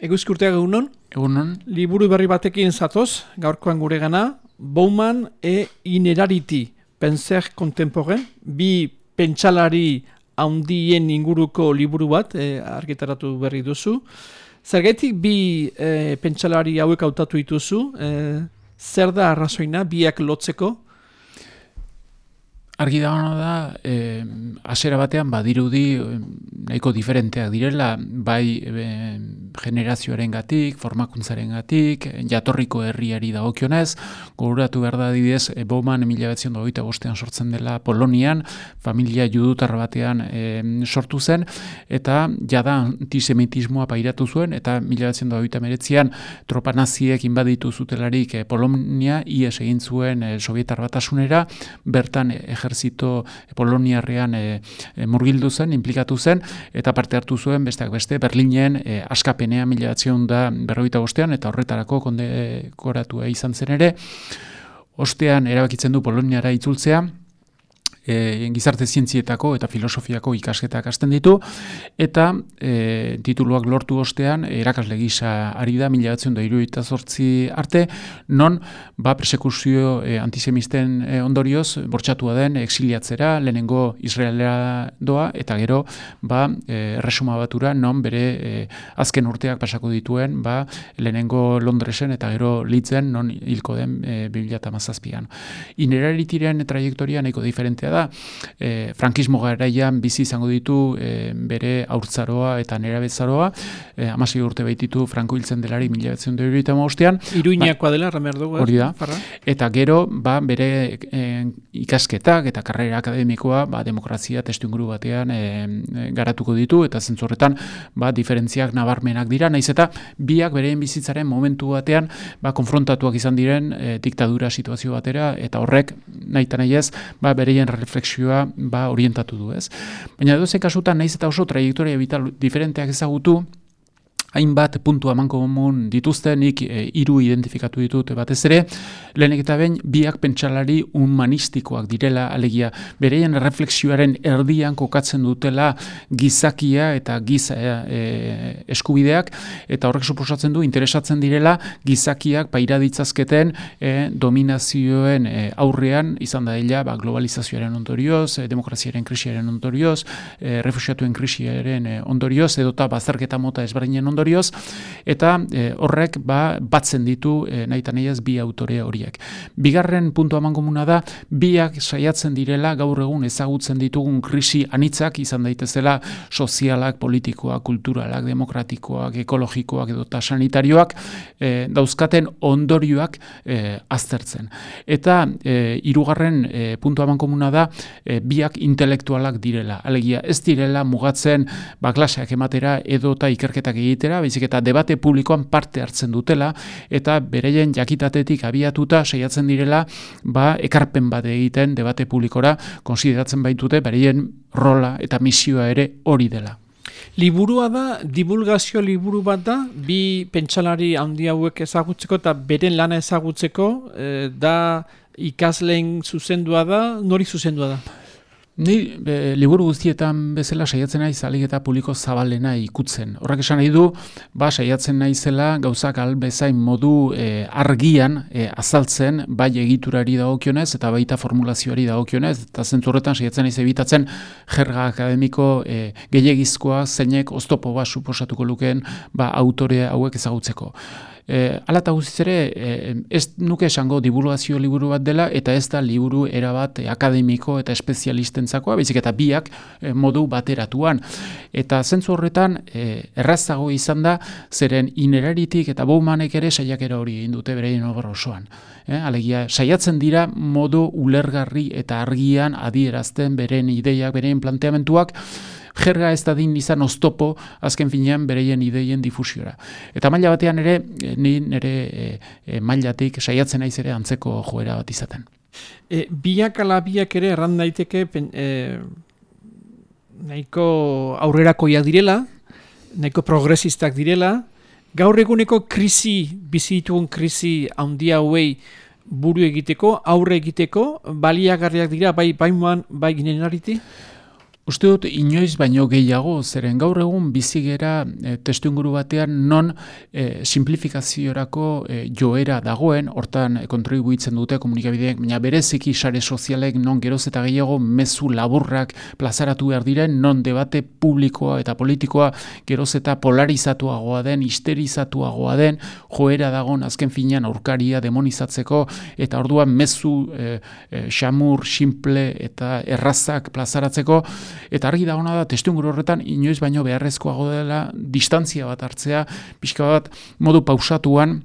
Eguzkurteak egunon? Egunon. Liburu berri batekin zatoz, gaurkoan gure gana, Bowman e Inerarity, Penser Contemporain, bi pentsalari haundien inguruko liburu bat, e, argitaratu berri duzu. Zergetik bi e, pentsalari hauek hautatu dituzu, e, zer da arrazoina, biak lotzeko? Argi da da, eh, asera batean badirudi nahiko diferenteak direla, bai eh, generazioaren gatik, formakuntzaren gatik, jatorriko herriari dagokionez, goguratu behar da didez, e, Bowman dogoita bostean sortzen dela Polonian, familia judutar batean e, sortu zen, eta jada antisemitismoa pairatu zuen, eta mila meretzian tropa naziek inbaditu zutelarik e, Polonia, ies egin zuen e, sovietar batasunera, bertan ejerzito Poloniarrean e, murgildu zen, implikatu zen, eta parte hartu zuen, besteak beste, Berlinen e, askapenea mila da berroita bostean, eta horretarako kondekoratua izan zen ere, ostean erabakitzen du Poloniara itzultzea, e, gizarte zientzietako eta filosofiako ikasketak hasten ditu, eta e, tituluak lortu ostean, erakasle gisa ari da, mila batzen da iruita zortzi arte, non ba, persekuzio e, antisemisten e, ondorioz, bortxatua den, exiliatzera, lehenengo Israelera doa, eta gero, ba, e, resuma batura, non bere e, azken urteak pasako dituen, ba, lehenengo Londresen, eta gero litzen, non hilko den e, 2008an. Ineraritiren trajektoria nahiko diferentea da, e, frankismo garaian bizi izango ditu e, bere aurtzaroa eta nerabetzaroa, e, amasi urte baititu franko hiltzen delari mila betzen dut ostean. Iruñakoa ba, dela, ramer dugu. Hori da. Eta gero, ba, bere e, ikasketak eta karrera akademikoa ba, demokrazia testu inguru batean e, garatuko ditu, eta zentzorretan ba, diferentziak nabarmenak dira, naiz eta biak bereen bizitzaren momentu batean ba, konfrontatuak izan diren e, diktadura situazio batera, eta horrek, nahi eta nahi ez, ba, bereien refleksioa ba, orientatu du, ez? Baina edo ze kasutan naiz eta oso trajektoria vital diferenteak ezagutu, hainbat puntu amanko momun dituzte, nik e, hiru identifikatu ditut batez ere, lehenek eta behin biak pentsalari humanistikoak direla, alegia. Bereien refleksioaren erdian kokatzen dutela gizakia eta giza e, eskubideak, eta horrek suposatzen du interesatzen direla gizakiak paira ditzazketen e, dominazioen e, aurrean, izan da dela ba, globalizazioaren ondorioz, e, demokraziaren krisiaren ondorioz, e, refusiatuen krisiaren e, ondorioz, edota bazarketa mota ezberdinen ondorioz, ondorioz eta e, horrek ba, batzen ditu e, nahi bi autore horiek. Bigarren puntu haman komuna da, biak saiatzen direla gaur egun ezagutzen ditugun krisi anitzak izan daitezela sozialak, politikoak, kulturalak, demokratikoak, ekologikoak edo eta sanitarioak e, dauzkaten ondorioak e, aztertzen. Eta e, irugarren e, puntu haman da, e, biak intelektualak direla. Alegia ez direla mugatzen ba, klaseak ematera edo eta ikerketak egitera, egitera, baizik eta debate publikoan parte hartzen dutela eta bereien jakitatetik abiatuta saiatzen direla, ba ekarpen bat egiten debate publikora konsideratzen baitute bereien rola eta misioa ere hori dela. Liburua da, divulgazio liburu bat da, bi pentsalari handi hauek ezagutzeko eta beren lana ezagutzeko, eh, da ikasleen zuzendua da, nori zuzendua da? Ni e, liburu guztietan bezala saiatzen nahi zalik eta publiko zabalena ikutzen. Horrak esan nahi du, ba, saiatzen nahi zela gauzak albezain modu e, argian e, azaltzen, bai egiturari dagokionez eta baita formulazioari dagokionez, eta zentzurretan saiatzen nahi zebitatzen jerga akademiko e, gehiagizkoa zeinek oztopo bat suposatuko lukeen ba, autore hauek ezagutzeko. E, ala eta guztiz ere, e, ez nuke esango divulgazio liburu bat dela, eta ez da liburu erabat akademiko eta espezialistentzakoa, baizik eta biak e, modu bateratuan. Eta zentzu horretan, e, errazago izan da, zeren ineraritik eta baumanek ere saiakera hori egin dute bereien obra osoan. E, alegia, saiatzen dira modu ulergarri eta argian adierazten beren ideiak, beren planteamentuak, jerga ez da din izan oztopo azken finean bereien ideien difusiora. Eta maila batean ere, eh, ni nire e, e, mailatik saiatzen naiz ere antzeko joera bat izaten. E, biak ala biak ere erran daiteke e, nahiko aurrerakoiak direla, nahiko progresistak direla, gaur eguneko krisi, bizituen krisi handia hauei buru egiteko, aurre egiteko, baliagarriak dira, bai, bai, bai, bai Uste dut, inoiz baino gehiago, zeren gaur egun bizigera e, testu inguru batean non e, simplifikaziorako e, joera dagoen, hortan e, kontribuitzen dute komunikabideak, baina bereziki sare sozialek non geroz eta gehiago mezu laburrak plazaratu behar diren, non debate publikoa eta politikoa geroz eta polarizatuagoa den, histerizatuagoa den, joera dagoen azken finean aurkaria demonizatzeko, eta orduan mezu e, e, xamur, simple eta errazak plazaratzeko, Eta argi da hona da, testu horretan, inoiz baino beharrezkoago dela, distantzia bat hartzea, pixka bat modu pausatuan,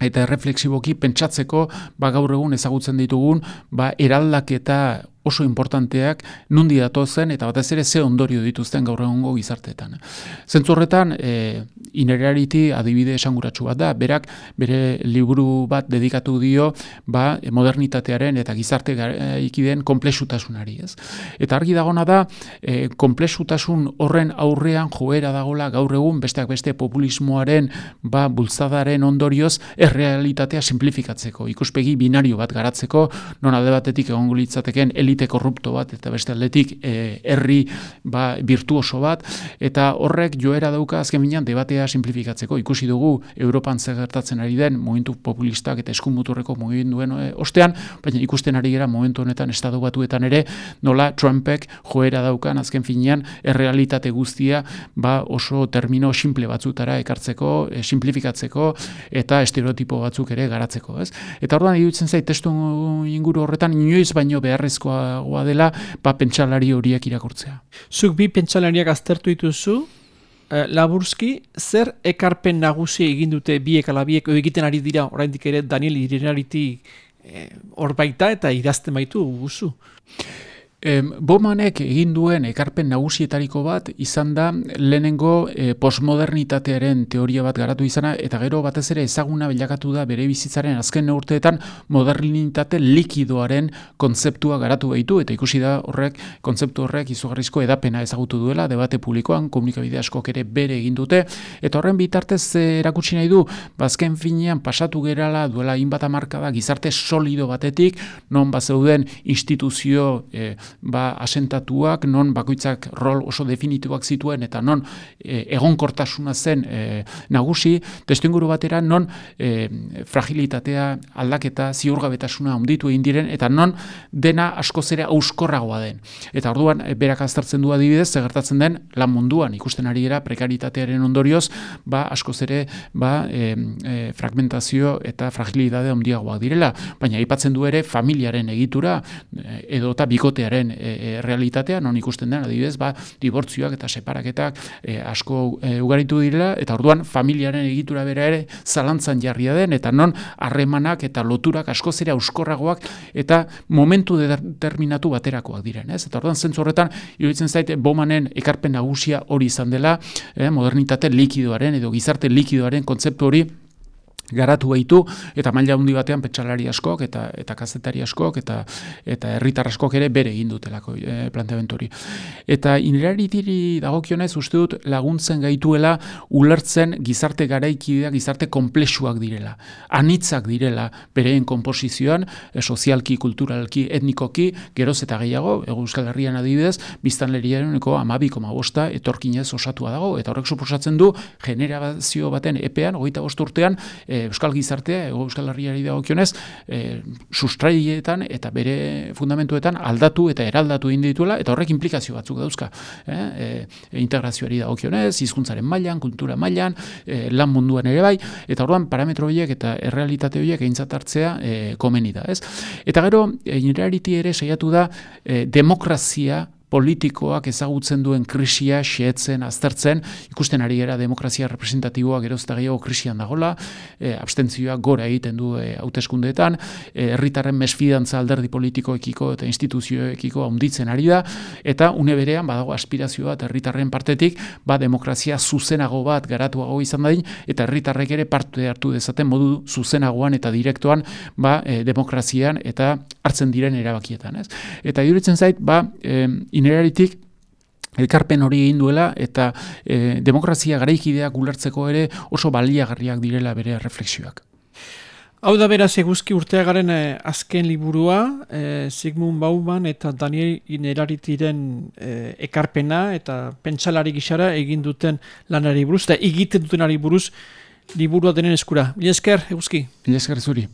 eta refleksiboki pentsatzeko ba gaur egun ezagutzen ditugun ba eraldaketa oso importanteak nundi zen eta batez ere ze ondorio dituzten gaur egungo gizarteetan. Zentzu horretan, e, inerarity adibide esanguratsu bat da, berak bere liburu bat dedikatu dio ba, modernitatearen eta gizarte ikiden komplexutasunari. Ez? Eta argi dagona da, e, komplexutasun horren aurrean joera dagola gaur egun besteak beste populismoaren ba, bultzadaren ondorioz errealitatea simplifikatzeko, ikuspegi binario bat garatzeko, non alde batetik egongo litzateken elite korrupto bat eta beste aldetik e, herri ba, virtuoso bat. Eta horrek joera dauka azken binean debatea simplifikatzeko. Ikusi dugu Europan zer gertatzen ari den momentu populistak eta eskumuturreko mugimenduen e, ostean baina ikusten ari gera momentu honetan estatu batuetan ere nola Trumpek joera daukan azken finean errealitate guztia ba, oso termino simple batzutara ekartzeko e, simplifikatzeko eta estereotipo batzuk ere garatzeko ez? Eta orduan iruditzen zait testu inguru horretan inoiz baino beharrezkoa goa dela ba, pentsalari horiek irakurtzea. Zuk bi pentsalariak aztertu dituzu, eh, laburski, zer ekarpen nagusi egin dute biek ala biek egiten ari dira, oraindik ere Daniel Irenariti eh, hor baita eta idazten baitu guzu. Bomanek egin duen ekarpen nagusietariko bat izan da lehenengo e, postmodernitatearen teoria bat garatu izana eta gero batez ere ezaguna bilakatu da bere bizitzaren azken urteetan modernitate likidoaren kontzeptua garatu behitu eta ikusi da horrek kontzeptu horrek izugarrizko edapena ezagutu duela debate publikoan komunikabide askok ere bere egin dute eta horren bitartez erakutsi nahi du bazken ba, finean pasatu gerala duela inbata marka da gizarte solido batetik non bazeuden instituzio e, ba, asentatuak, non bakoitzak rol oso definituak zituen, eta non e, egonkortasuna zen e, nagusi, testu inguru batera, non e, fragilitatea, aldaketa, ziurgabetasuna onditu egin diren, eta non dena asko zere auskorragoa den. Eta orduan, e, berak aztertzen du adibidez, zegertatzen den, lan munduan, ikusten ari era, prekaritatearen ondorioz, ba, asko zere, ba, e, e, fragmentazio eta fragilitate ondiagoak direla, baina aipatzen du ere, familiaren egitura, e, edo eta bikotearen e, e, realitatea, non ikusten den, adibidez, ba, dibortzioak eta separaketak e, asko e, ugaritu direla, eta orduan familiaren egitura bera ere zalantzan jarria den, eta non harremanak eta loturak asko zera euskorragoak eta momentu determinatu baterakoak diren. Ez? Eta orduan zentzu horretan, iruditzen zaite, bomanen ekarpen nagusia hori izan dela, eh, modernitate likidoaren edo gizarte likidoaren kontzeptu hori garatu baitu eta maila handi batean petxalari askok eta eta kazetari askok eta eta herritar askok ere bere egin dutelako e, planteamendu hori. Eta ineraritiri dagokionez uste dut laguntzen gaituela ulertzen gizarte garaikidea gizarte konplexuak direla. Anitzak direla bereen konposizioan e, sozialki, kulturalki, etnikoki, geroz eta gehiago, Euskal Herrian adibidez, biztanleriareneko amabiko mabosta etorkinez osatua dago, eta horrek suposatzen du generazio baten epean, hogeita bost urtean, e, Euskal Gizartea, Ego Euskal Herriari dagokionez, e, sustraietan eta bere fundamentuetan aldatu eta eraldatu egin dituela eta horrek implikazio batzuk dauzka. Eh? E, integrazioari dagokionez, hizkuntzaren mailan, kultura mailan, e, lan munduan ere bai, eta orduan parametro horiek eta errealitate horiek eintzat hartzea e, komeni da, ez? Eta gero, e, ere saiatu da e, demokrazia politikoak ezagutzen duen krisia xeetzen, aztertzen, ikusten ari gara demokrazia representatiboa gerozta gehiago krisian dagola, e, abstentzioa gora egiten du e, hauteskundeetan, e, herritarren mesfidantza alderdi politikoekiko eta instituzioekiko handitzen ari da, eta une berean badago aspirazioa eta herritarren partetik, ba demokrazia zuzenago bat garatuago izan dadin, eta herritarrek ere parte hartu dezaten modu zuzenagoan eta direktoan ba, e, demokrazian eta hartzen diren erabakietan. Ez? Eta iruditzen zait, ba, e, ineraritik elkarpen hori egin duela eta e, demokrazia garaikideak ulertzeko ere oso baliagarriak direla bere refleksioak. Hau da beraz eguzki urteagaren eh, azken liburua, eh, Sigmund Bauman eta Daniel Ineraritiren eh, ekarpena eta pentsalari gixara egin duten lanari buruz, eta egiten dutenari buruz liburua denen eskura. Mila esker, eguzki? Mila esker zuri.